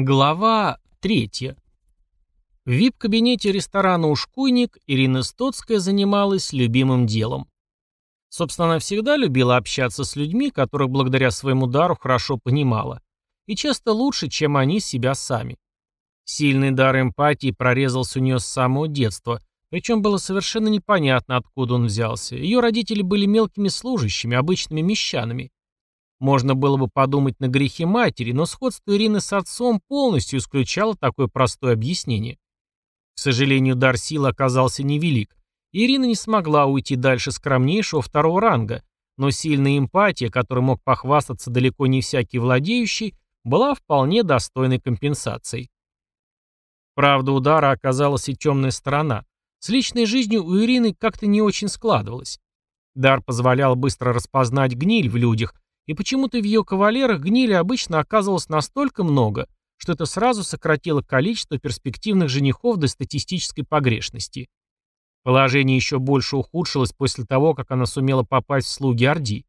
Глава третья. В вип-кабинете ресторана «Ушкуйник» Ирина Стоцкая занималась любимым делом. Собственно, она всегда любила общаться с людьми, которых благодаря своему дару хорошо понимала. И часто лучше, чем они себя сами. Сильный дар эмпатии прорезался у нее с самого детства, причем было совершенно непонятно, откуда он взялся. Ее родители были мелкими служащими, обычными мещанами. Можно было бы подумать на грехи матери, но сходство Ирины с отцом полностью исключало такое простое объяснение. К сожалению, дар силы оказался невелик. Ирина не смогла уйти дальше скромнейшего второго ранга, но сильная эмпатия, которой мог похвастаться далеко не всякий владеющий, была вполне достойной компенсацией. Правда, удара оказалась и темная сторона. С личной жизнью у Ирины как-то не очень складывалось. Дар позволял быстро распознать гниль в людях – и почему-то в ее кавалерах гнили обычно оказывалось настолько много, что это сразу сократило количество перспективных женихов до статистической погрешности. Положение еще больше ухудшилось после того, как она сумела попасть в слуги Орди.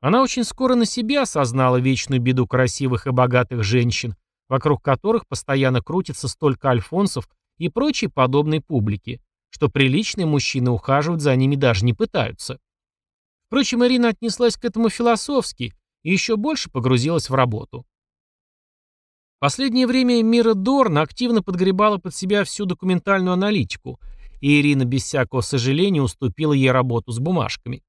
Она очень скоро на себе осознала вечную беду красивых и богатых женщин, вокруг которых постоянно крутится столько альфонсов и прочей подобной публики, что приличные мужчины ухаживать за ними даже не пытаются. Впрочем, Ирина отнеслась к этому философски и еще больше погрузилась в работу. В последнее время Мира Дорн активно подгребала под себя всю документальную аналитику, и Ирина без всякого сожаления уступила ей работу с бумажками.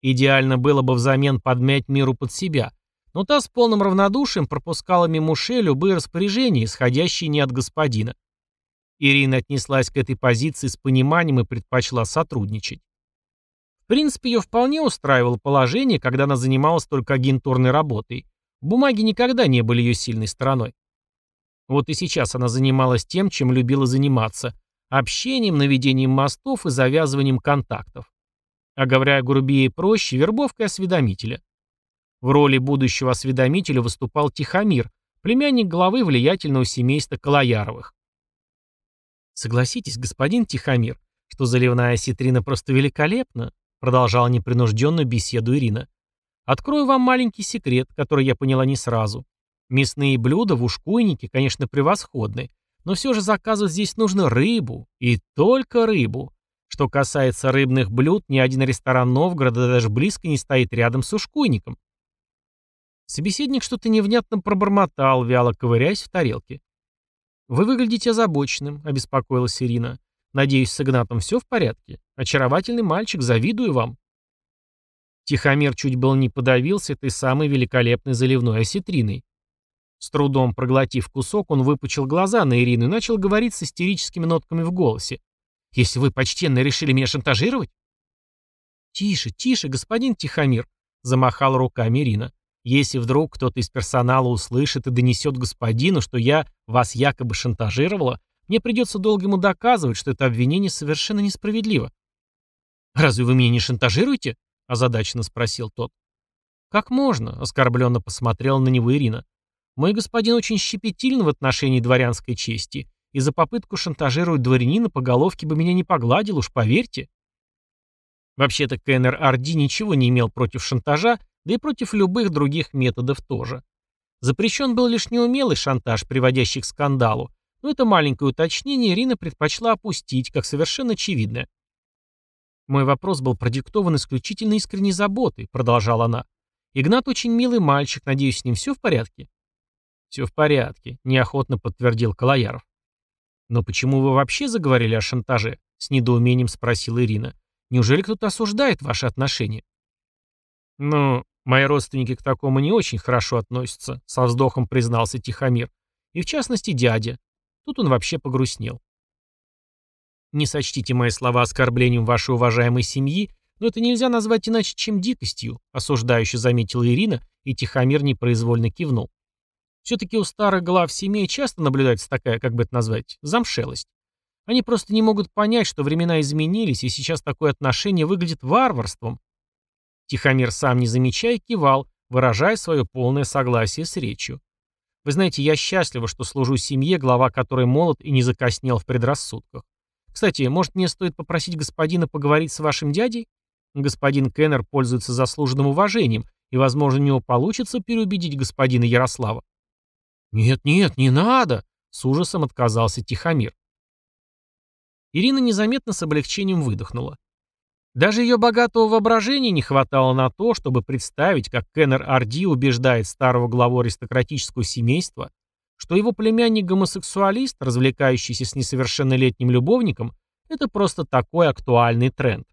Идеально было бы взамен подмять Миру под себя, но та с полным равнодушием пропускала мимо ушей любые распоряжения, исходящие не от господина. Ирина отнеслась к этой позиции с пониманием и предпочла сотрудничать. В принципе, ее вполне устраивало положение, когда она занималась только агентурной работой. Бумаги никогда не были ее сильной стороной. Вот и сейчас она занималась тем, чем любила заниматься – общением, наведением мостов и завязыванием контактов. А говоря грубее и проще, вербовкой осведомителя. В роли будущего осведомителя выступал Тихомир, племянник главы влиятельного семейства Калаяровых. Согласитесь, господин Тихомир, что заливная осетрина просто великолепна, Продолжала непринужденную беседу Ирина. Открою вам маленький секрет, который я поняла не сразу. Мясные блюда в ушкуйнике, конечно, превосходны, но все же заказывать здесь нужно рыбу, и только рыбу. Что касается рыбных блюд, ни один ресторан Новгорода даже близко не стоит рядом с ушкуйником. Собеседник что-то невнятно пробормотал, вяло ковыряясь в тарелке. «Вы выглядите озабоченным», — обеспокоилась Ирина. Надеюсь, с Игнатом все в порядке? Очаровательный мальчик, завидую вам. Тихомир чуть было не подавился этой самой великолепной заливной осетриной. С трудом проглотив кусок, он выпучил глаза на Ирину и начал говорить с истерическими нотками в голосе. «Если вы, почтенно, решили меня шантажировать?» «Тише, тише, господин Тихомир», — замахала руками Ирина. «Если вдруг кто-то из персонала услышит и донесет господину, что я вас якобы шантажировала, мне придется долго ему доказывать, что это обвинение совершенно несправедливо. «Разве вы меня не шантажируете?» – озадаченно спросил тот. «Как можно?» – оскорбленно посмотрела на него Ирина. «Мой господин очень щепетилен в отношении дворянской чести, и за попытку шантажировать дворянина по головке бы меня не погладил, уж поверьте». Вообще-то КНР Орди ничего не имел против шантажа, да и против любых других методов тоже. Запрещен был лишь неумелый шантаж, приводящий к скандалу, но это маленькое уточнение Ирина предпочла опустить, как совершенно очевидное. «Мой вопрос был продиктован исключительно искренней заботой», — продолжала она. «Игнат очень милый мальчик, надеюсь, с ним все в порядке?» «Все в порядке», — неохотно подтвердил Калаяров. «Но почему вы вообще заговорили о шантаже?» — с недоумением спросила Ирина. «Неужели кто-то осуждает ваши отношения?» «Ну, мои родственники к такому не очень хорошо относятся», — со вздохом признался Тихомир. «И в частности дядя. Тут он вообще погрустнел. Не сочтите мои слова оскорблением вашей уважаемой семьи, но это нельзя назвать иначе, чем дикостью, осуждающе заметила Ирина, и Тихомир непроизвольно кивнул. Все-таки у старых глав семей часто наблюдается такая, как бы это назвать, замшелость. Они просто не могут понять, что времена изменились, и сейчас такое отношение выглядит варварством. Тихомир сам не замечая кивал, выражая свое полное согласие с речью. Вы знаете, я счастлива, что служу семье, глава которой молод и не закоснел в предрассудках. Кстати, может, мне стоит попросить господина поговорить с вашим дядей? Господин Кеннер пользуется заслуженным уважением, и, возможно, у него получится переубедить господина Ярослава. «Нет, нет, не надо!» — с ужасом отказался Тихомир. Ирина незаметно с облегчением выдохнула. Даже ее богатого воображения не хватало на то, чтобы представить, как Кеннер Арди убеждает старого главу аристократического семейства, что его племянник-гомосексуалист, развлекающийся с несовершеннолетним любовником, это просто такой актуальный тренд.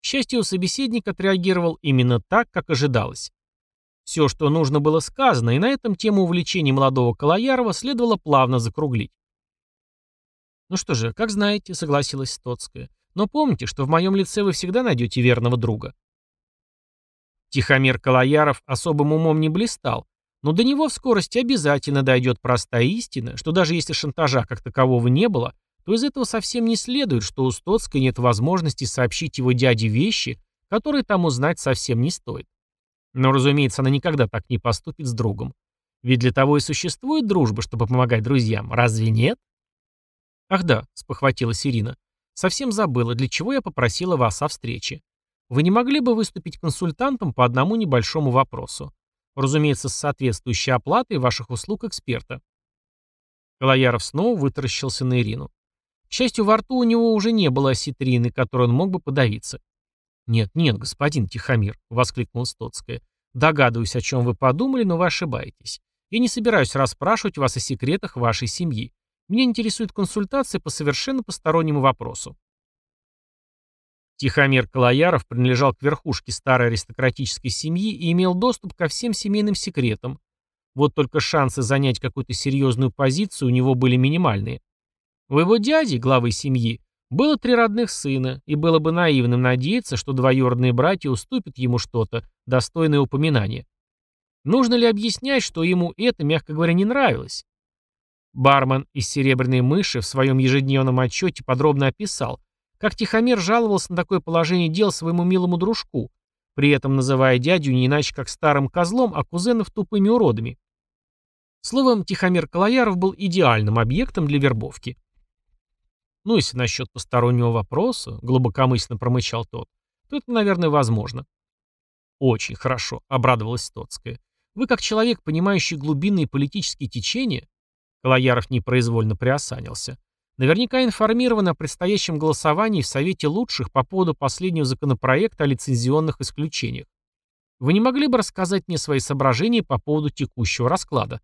К счастью, собеседник отреагировал именно так, как ожидалось. Все, что нужно было сказано, и на этом тему увлечений молодого Калаярова следовало плавно закруглить. «Ну что же, как знаете», — согласилась Стоцкая. «Но помните, что в моем лице вы всегда найдете верного друга». Тихомир Калаяров особым умом не блистал, но до него в скорости обязательно дойдет простая истина, что даже если шантажа как такового не было, то из этого совсем не следует, что у Стоцкой нет возможности сообщить его дяде вещи, которые там узнать совсем не стоит. Но, разумеется, она никогда так не поступит с другом. Ведь для того и существует дружба, чтобы помогать друзьям, разве нет? «Ах да», — спохватилась Ирина. «Совсем забыла, для чего я попросила вас о встрече. Вы не могли бы выступить консультантом по одному небольшому вопросу? Разумеется, с соответствующей оплатой ваших услуг эксперта». Калаяров снова вытаращился на Ирину. К счастью, во рту у него уже не было осетрины, которой он мог бы подавиться. «Нет, нет, господин Тихомир», — воскликнул Стоцкая. «Догадываюсь, о чем вы подумали, но вы ошибаетесь. Я не собираюсь расспрашивать вас о секретах вашей семьи. Меня интересует консультация по совершенно постороннему вопросу. Тихомир Калаяров принадлежал к верхушке старой аристократической семьи и имел доступ ко всем семейным секретам. Вот только шансы занять какую-то серьезную позицию у него были минимальные. У его дяди, главы семьи, было три родных сына, и было бы наивным надеяться, что двоюродные братья уступят ему что-то, достойное упоминания. Нужно ли объяснять, что ему это, мягко говоря, не нравилось? Бармен из «Серебряной мыши» в своем ежедневном отчете подробно описал, как Тихомир жаловался на такое положение дел своему милому дружку, при этом называя дядю не иначе как старым козлом, а кузенов тупыми уродами. Словом, Тихомир Калаяров был идеальным объектом для вербовки. «Ну, если насчет постороннего вопроса», — глубокомысленно промычал тот, то это, наверное, возможно. «Очень хорошо», — обрадовалась Стоцкая. «Вы, как человек, понимающий глубинные политические течения, Калаяров непроизвольно приосанился. Наверняка информирован о предстоящем голосовании в Совете лучших по поводу последнего законопроекта о лицензионных исключениях. Вы не могли бы рассказать мне свои соображения по поводу текущего расклада?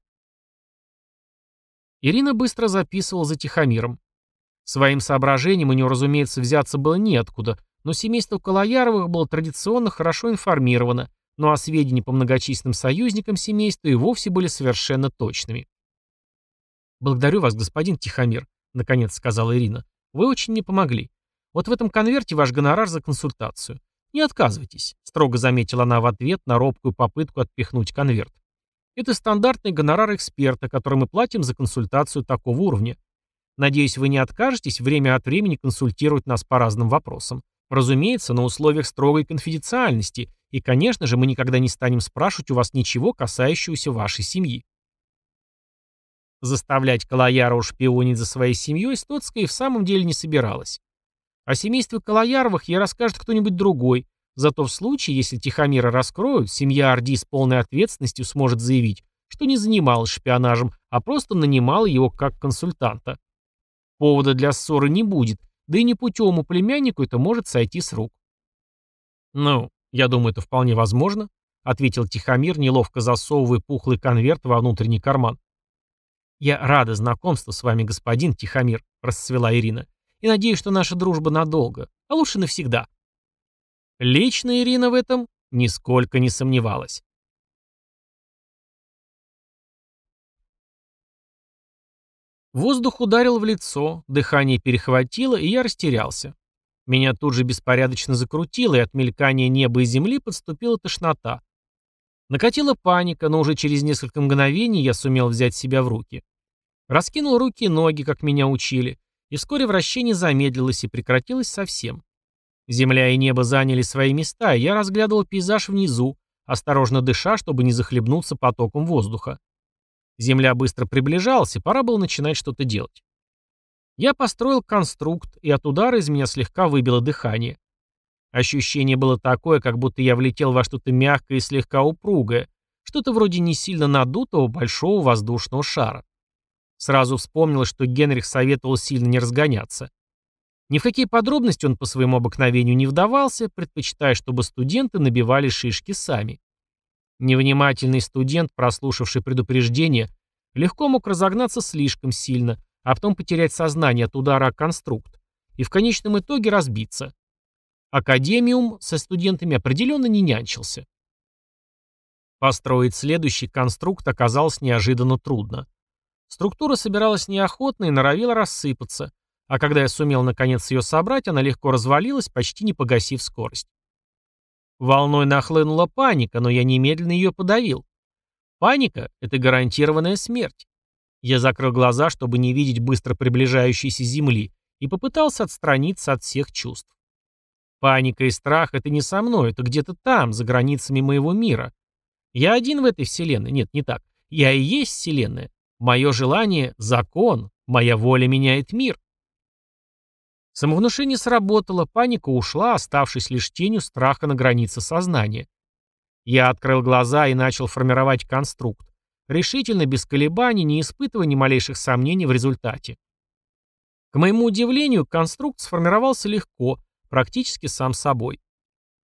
Ирина быстро записывала за Тихомиром. Своим соображением у него, разумеется, взяться было неоткуда, но семейство Калаяровых было традиционно хорошо информировано, ну а сведения по многочисленным союзникам семейства и вовсе были совершенно точными. «Благодарю вас, господин Тихомир», — наконец сказала Ирина. «Вы очень мне помогли. Вот в этом конверте ваш гонорар за консультацию. Не отказывайтесь», — строго заметила она в ответ на робкую попытку отпихнуть конверт. «Это стандартный гонорар эксперта, который мы платим за консультацию такого уровня. Надеюсь, вы не откажетесь время от времени консультировать нас по разным вопросам. Разумеется, на условиях строгой конфиденциальности, и, конечно же, мы никогда не станем спрашивать у вас ничего, касающегося вашей семьи. Заставлять Калаярова шпионить за своей семьей Стоцкая и в самом деле не собиралась. О семействе Калаяровых ей расскажет кто-нибудь другой, зато в случае, если Тихомира раскроют, семья Орди с полной ответственностью сможет заявить, что не занималась шпионажем, а просто нанимала его как консультанта. Повода для ссоры не будет, да и непутевому племяннику это может сойти с рук. «Ну, я думаю, это вполне возможно», — ответил Тихомир, неловко засовывая пухлый конверт во внутренний карман. «Я рада знакомству с вами, господин Тихомир», — расцвела Ирина. «И надеюсь, что наша дружба надолго, а лучше навсегда». Лично Ирина в этом нисколько не сомневалась. Воздух ударил в лицо, дыхание перехватило, и я растерялся. Меня тут же беспорядочно закрутило, и от мелькания неба и земли подступила тошнота. Накатила паника, но уже через несколько мгновений я сумел взять себя в руки. Раскинул руки и ноги, как меня учили, и вскоре вращение замедлилось и прекратилось совсем. Земля и небо заняли свои места, и я разглядывал пейзаж внизу, осторожно дыша, чтобы не захлебнуться потоком воздуха. Земля быстро приближалась, и пора было начинать что-то делать. Я построил конструкт, и от удара из меня слегка выбило дыхание. Ощущение было такое, как будто я влетел во что-то мягкое и слегка упругое, Что-то вроде не сильно надутого большого воздушного шара. Сразу вспомнилось, что Генрих советовал сильно не разгоняться. Ни в какие подробности он по своему обыкновению не вдавался, предпочитая, чтобы студенты набивали шишки сами. Невнимательный студент, прослушавший предупреждение, легко мог разогнаться слишком сильно, а потом потерять сознание от удара о конструкт и в конечном итоге разбиться. Академиум со студентами определенно не нянчился. Построить следующий конструкт оказалось неожиданно трудно. Структура собиралась неохотно и норовила рассыпаться, а когда я сумел наконец ее собрать, она легко развалилась, почти не погасив скорость. Волной нахлынула паника, но я немедленно ее подавил. Паника — это гарантированная смерть. Я закрыл глаза, чтобы не видеть быстро приближающейся земли, и попытался отстраниться от всех чувств. Паника и страх — это не со мной, это где-то там, за границами моего мира. Я один в этой вселенной. Нет, не так. Я и есть вселенная. Мое желание — закон. Моя воля меняет мир. Самовнушение сработало, паника ушла, оставшись лишь тенью страха на границе сознания. Я открыл глаза и начал формировать конструкт, решительно, без колебаний, не испытывая ни малейших сомнений в результате. К моему удивлению, конструкт сформировался легко, практически сам собой.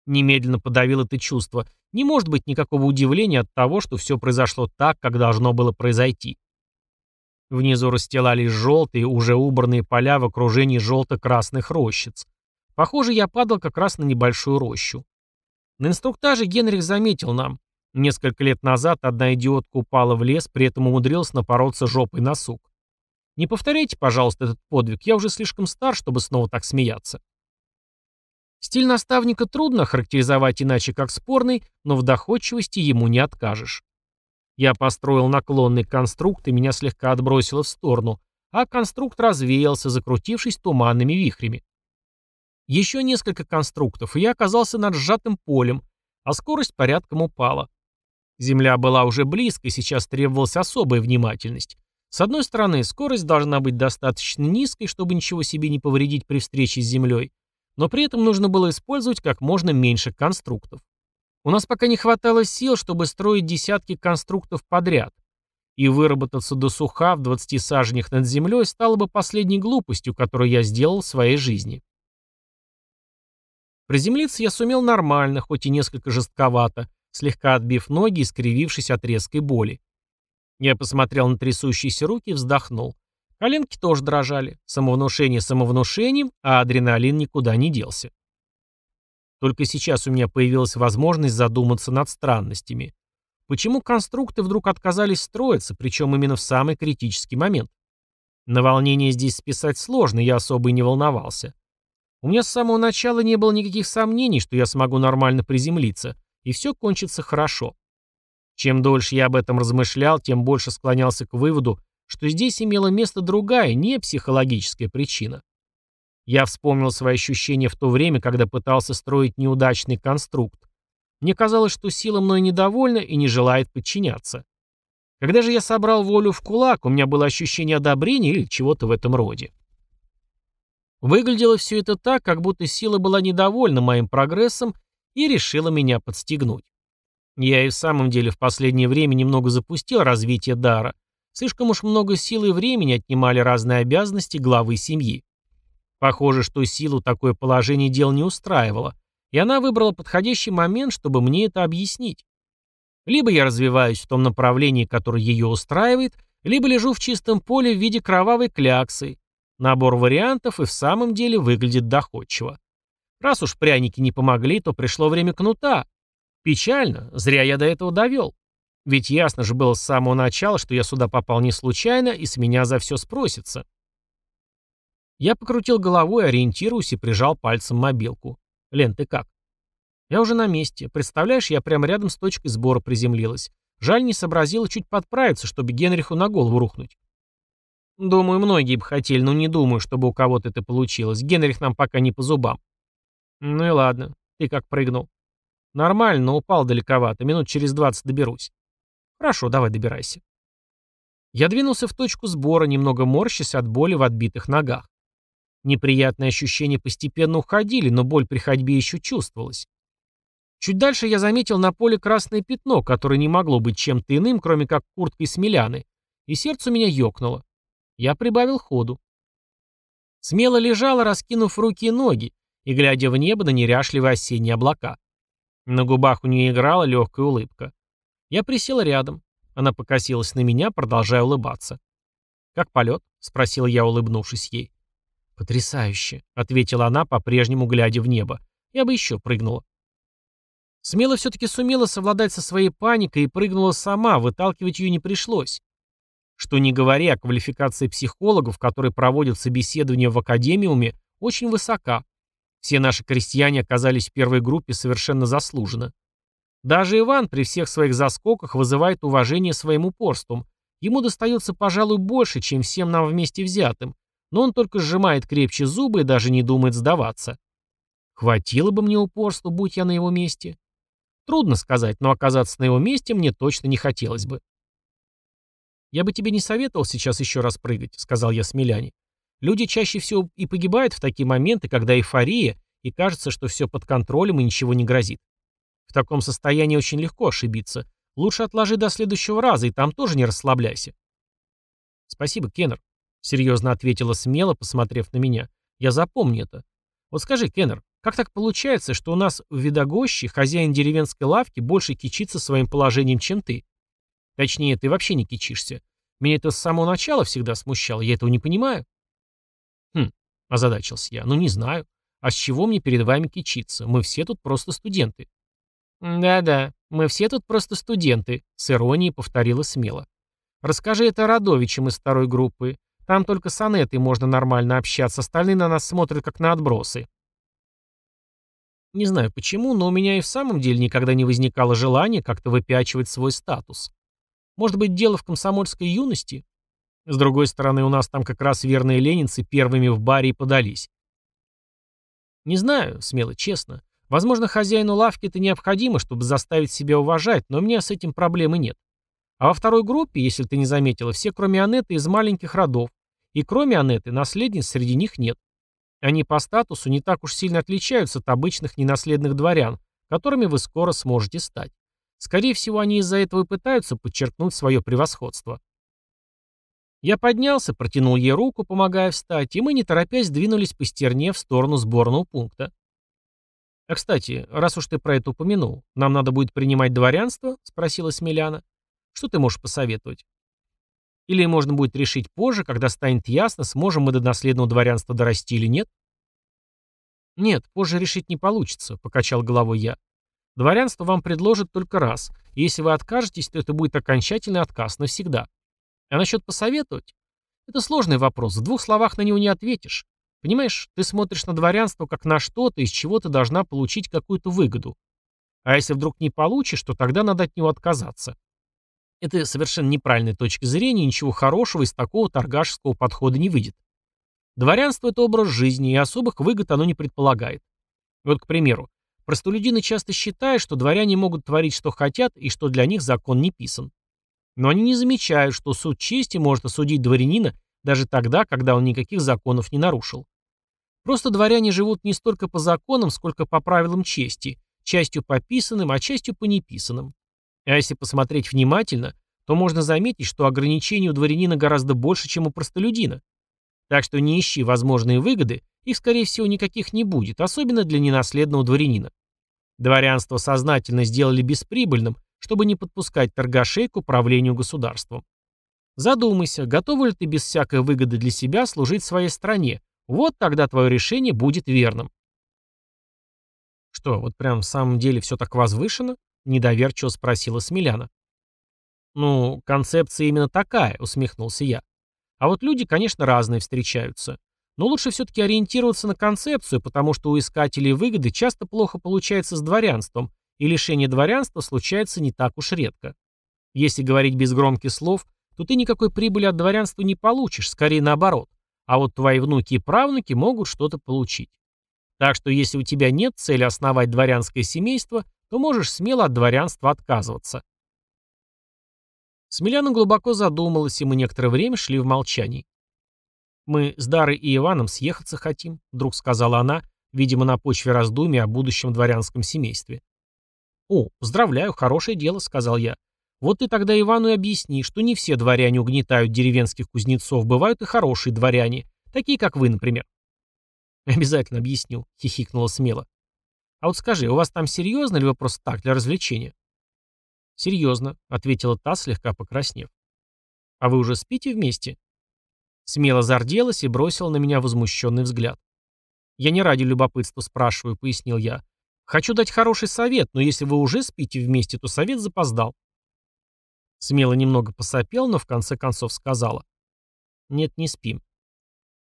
Немедленно подавил это чувство. Не может быть никакого удивления от того, что все произошло так, как должно было произойти. Внизу расстилались желтые, уже убранные поля в окружении желто-красных рощиц. Похоже, я падал как раз на небольшую рощу. На инструктаже Генрих заметил нам. Несколько лет назад одна идиотка упала в лес, при этом умудрилась напороться жопой на сук. Не повторяйте, пожалуйста, этот подвиг, я уже слишком стар, чтобы снова так смеяться. Стиль наставника трудно характеризовать иначе как спорный, но в доходчивости ему не откажешь. Я построил наклонный конструкт, и меня слегка отбросило в сторону, а конструкт развеялся, закрутившись туманными вихрями. Еще несколько конструктов, и я оказался над сжатым полем, а скорость порядком упала. Земля была уже близко, и сейчас требовалась особая внимательность. С одной стороны, скорость должна быть достаточно низкой, чтобы ничего себе не повредить при встрече с Землей, но при этом нужно было использовать как можно меньше конструктов. У нас пока не хватало сил, чтобы строить десятки конструктов подряд. И выработаться до суха в 20 саженях над землей стало бы последней глупостью, которую я сделал в своей жизни. Приземлиться я сумел нормально, хоть и несколько жестковато, слегка отбив ноги и скривившись от резкой боли. Я посмотрел на трясущиеся руки и вздохнул. Коленки тоже дрожали. Самовнушение самовнушением, а адреналин никуда не делся. Только сейчас у меня появилась возможность задуматься над странностями. Почему конструкты вдруг отказались строиться, причем именно в самый критический момент? На волнение здесь списать сложно, я особо и не волновался. У меня с самого начала не было никаких сомнений, что я смогу нормально приземлиться, и все кончится хорошо. Чем дольше я об этом размышлял, тем больше склонялся к выводу, что здесь имела место другая, не психологическая причина. Я вспомнил свои ощущения в то время, когда пытался строить неудачный конструкт. Мне казалось, что сила мной недовольна и не желает подчиняться. Когда же я собрал волю в кулак, у меня было ощущение одобрения или чего-то в этом роде. Выглядело все это так, как будто сила была недовольна моим прогрессом и решила меня подстегнуть. Я и в самом деле в последнее время немного запустил развитие дара. Слишком уж много сил и времени отнимали разные обязанности главы семьи. Похоже, что силу такое положение дел не устраивало, и она выбрала подходящий момент, чтобы мне это объяснить. Либо я развиваюсь в том направлении, которое ее устраивает, либо лежу в чистом поле в виде кровавой кляксы. Набор вариантов и в самом деле выглядит доходчиво. Раз уж пряники не помогли, то пришло время кнута. Печально, зря я до этого довел. Ведь ясно же было с самого начала, что я сюда попал не случайно, и с меня за все спросится. Я покрутил головой, ориентируясь и прижал пальцем мобилку. «Лен, ты как?» «Я уже на месте. Представляешь, я прямо рядом с точкой сбора приземлилась. Жаль, не сообразила чуть подправиться, чтобы Генриху на голову рухнуть». «Думаю, многие бы хотели, но не думаю, чтобы у кого-то это получилось. Генрих нам пока не по зубам». «Ну и ладно. Ты как прыгнул?» «Нормально, но упал далековато. Минут через двадцать доберусь». «Хорошо, давай добирайся». Я двинулся в точку сбора, немного морщась от боли в отбитых ногах. Неприятные ощущения постепенно уходили, но боль при ходьбе еще чувствовалась. Чуть дальше я заметил на поле красное пятно, которое не могло быть чем-то иным, кроме как курткой смеляны, и сердце у меня ёкнуло. Я прибавил ходу. Смело лежала, раскинув руки и ноги, и глядя в небо на неряшливые осенние облака. На губах у нее играла легкая улыбка. Я присел рядом. Она покосилась на меня, продолжая улыбаться. «Как полет?» — спросил я, улыбнувшись ей. «Потрясающе», — ответила она, по-прежнему глядя в небо. «Я бы еще прыгнула». Смело все-таки сумела совладать со своей паникой и прыгнула сама, выталкивать ее не пришлось. Что не говоря, квалификация психологов, которые проводят собеседование в академиуме, очень высока. Все наши крестьяне оказались в первой группе совершенно заслуженно. Даже Иван при всех своих заскоках вызывает уважение своим упорством. Ему достается, пожалуй, больше, чем всем нам вместе взятым, но он только сжимает крепче зубы и даже не думает сдаваться. Хватило бы мне упорства, будь я на его месте. Трудно сказать, но оказаться на его месте мне точно не хотелось бы. «Я бы тебе не советовал сейчас еще раз прыгать», — сказал я Смеляне. «Люди чаще всего и погибают в такие моменты, когда эйфория, и кажется, что все под контролем и ничего не грозит. В таком состоянии очень легко ошибиться. Лучше отложи до следующего раза, и там тоже не расслабляйся». «Спасибо, Кеннер», — серьезно ответила смело, посмотрев на меня. «Я запомню это. Вот скажи, Кеннер, как так получается, что у нас в Видогоще хозяин деревенской лавки больше кичится своим положением, чем ты? Точнее, ты вообще не кичишься. Меня это с самого начала всегда смущало, я этого не понимаю. Хм, озадачился я. Ну, не знаю. А с чего мне перед вами кичиться? Мы все тут просто студенты. Да-да, мы все тут просто студенты, с иронией повторила смело. Расскажи это Радовичам из второй группы. Там только с Анетой можно нормально общаться, остальные на нас смотрят как на отбросы. Не знаю почему, но у меня и в самом деле никогда не возникало желания как-то выпячивать свой статус. Может быть, дело в комсомольской юности? С другой стороны, у нас там как раз верные ленинцы первыми в баре и подались. Не знаю, смело, честно. Возможно, хозяину лавки это необходимо, чтобы заставить себя уважать, но у меня с этим проблемы нет. А во второй группе, если ты не заметила, все кроме Анеты из маленьких родов. И кроме Анеты, наследниц среди них нет. Они по статусу не так уж сильно отличаются от обычных ненаследных дворян, которыми вы скоро сможете стать. Скорее всего, они из-за этого и пытаются подчеркнуть свое превосходство. Я поднялся, протянул ей руку, помогая встать, и мы, не торопясь, двинулись по стерне в сторону сборного пункта. «А, кстати, раз уж ты про это упомянул, нам надо будет принимать дворянство?» — спросила Смеляна. «Что ты можешь посоветовать?» «Или можно будет решить позже, когда станет ясно, сможем мы до наследного дворянства дорасти или нет?» «Нет, позже решить не получится», — покачал головой я. Дворянство вам предложат только раз, и если вы откажетесь, то это будет окончательный отказ навсегда. А насчет посоветовать? Это сложный вопрос, в двух словах на него не ответишь. Понимаешь, ты смотришь на дворянство как на что-то, из чего ты должна получить какую-то выгоду. А если вдруг не получишь, то тогда надо от него отказаться. Это совершенно неправильная точка зрения, ничего хорошего из такого торгашеского подхода не выйдет. Дворянство – это образ жизни, и особых выгод оно не предполагает. Вот, к примеру, Простолюдины часто считают, что дворяне могут творить, что хотят, и что для них закон не писан. Но они не замечают, что суд чести может осудить дворянина даже тогда, когда он никаких законов не нарушил. Просто дворяне живут не столько по законам, сколько по правилам чести, частью по писанным, а частью по неписанным. А если посмотреть внимательно, то можно заметить, что ограничений у дворянина гораздо больше, чем у простолюдина. Так что не ищи возможные выгоды, их, скорее всего, никаких не будет, особенно для ненаследного дворянина. Дворянство сознательно сделали бесприбыльным, чтобы не подпускать торгашей к управлению государством. Задумайся, готовы ли ты без всякой выгоды для себя служить своей стране? Вот тогда твое решение будет верным. Что, вот прям в самом деле все так возвышено? Недоверчиво спросила Смеляна. Ну, концепция именно такая, усмехнулся я. А вот люди, конечно, разные встречаются. Но лучше все-таки ориентироваться на концепцию, потому что у искателей выгоды часто плохо получается с дворянством, и лишение дворянства случается не так уж редко. Если говорить без громких слов, то ты никакой прибыли от дворянства не получишь, скорее наоборот. А вот твои внуки и правнуки могут что-то получить. Так что если у тебя нет цели основать дворянское семейство, то можешь смело от дворянства отказываться. Смеляна глубоко задумалась, и мы некоторое время шли в молчании. «Мы с Дарой и Иваном съехаться хотим», — вдруг сказала она, видимо, на почве раздумий о будущем дворянском семействе. «О, поздравляю, хорошее дело», — сказал я. «Вот ты тогда Ивану и объясни, что не все дворяне угнетают деревенских кузнецов, бывают и хорошие дворяне, такие как вы, например». «Обязательно объясню», — хихикнула смело. «А вот скажи, у вас там серьезно или вы просто так, для развлечения?» «Серьезно», — ответила та, слегка покраснев. «А вы уже спите вместе?» Смело зарделась и бросила на меня возмущенный взгляд. «Я не ради любопытства спрашиваю», — пояснил я. «Хочу дать хороший совет, но если вы уже спите вместе, то совет запоздал». Смело немного посопел, но в конце концов сказала. «Нет, не спим.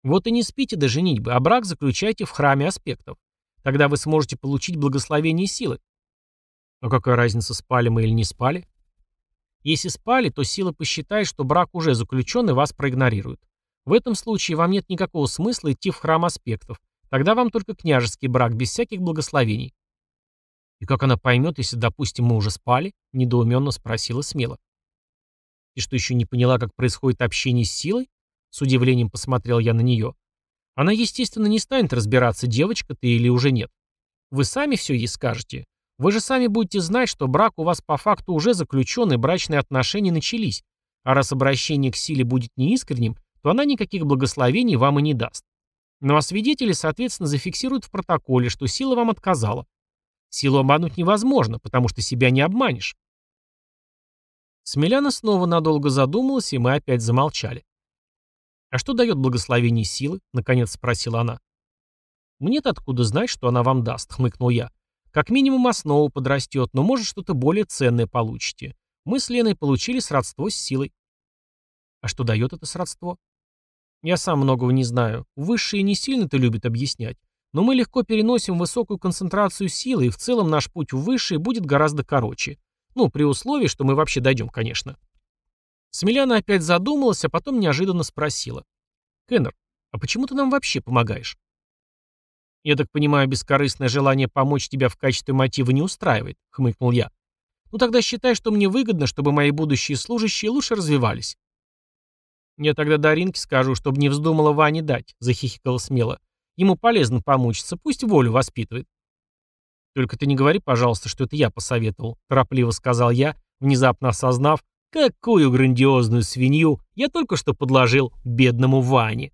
Вот и не спите до женитьбы, а брак заключайте в храме аспектов. Тогда вы сможете получить благословение силы. Но какая разница, спали мы или не спали? Если спали, то сила посчитает, что брак уже заключен и вас проигнорирует. В этом случае вам нет никакого смысла идти в храм аспектов. Тогда вам только княжеский брак, без всяких благословений. И как она поймет, если, допустим, мы уже спали? Недоуменно спросила смело. И что еще не поняла, как происходит общение с силой? С удивлением посмотрел я на нее. Она, естественно, не станет разбираться, девочка ты или уже нет. Вы сами все ей скажете. Вы же сами будете знать, что брак у вас по факту уже заключен и брачные отношения начались. А раз обращение к силе будет неискренним, то она никаких благословений вам и не даст. Ну а свидетели, соответственно, зафиксируют в протоколе, что сила вам отказала. Силу обмануть невозможно, потому что себя не обманешь. Смеляна снова надолго задумалась, и мы опять замолчали. «А что дает благословение силы?» — наконец спросила она. «Мне-то откуда знать, что она вам даст?» — хмыкнул я. «Как минимум основа подрастет, но может что-то более ценное получите. Мы с Леной получили сродство с силой». «А что дает это сродство?» «Я сам многого не знаю. Высшие не сильно-то любят объяснять. Но мы легко переносим высокую концентрацию силы, и в целом наш путь в высшие будет гораздо короче. Ну, при условии, что мы вообще дойдем, конечно». Смеляна опять задумалась, а потом неожиданно спросила. «Кеннер, а почему ты нам вообще помогаешь?» «Я так понимаю, бескорыстное желание помочь тебя в качестве мотива не устраивает», — хмыкнул я. «Ну тогда считай, что мне выгодно, чтобы мои будущие служащие лучше развивались». «Я тогда Даринке скажу, чтобы не вздумала Ване дать», — захихикала смело. «Ему полезно помучиться, пусть волю воспитывает». «Только ты не говори, пожалуйста, что это я посоветовал», — торопливо сказал я, внезапно осознав, Какую грандиозную свинью я только что подложил бедному Ване.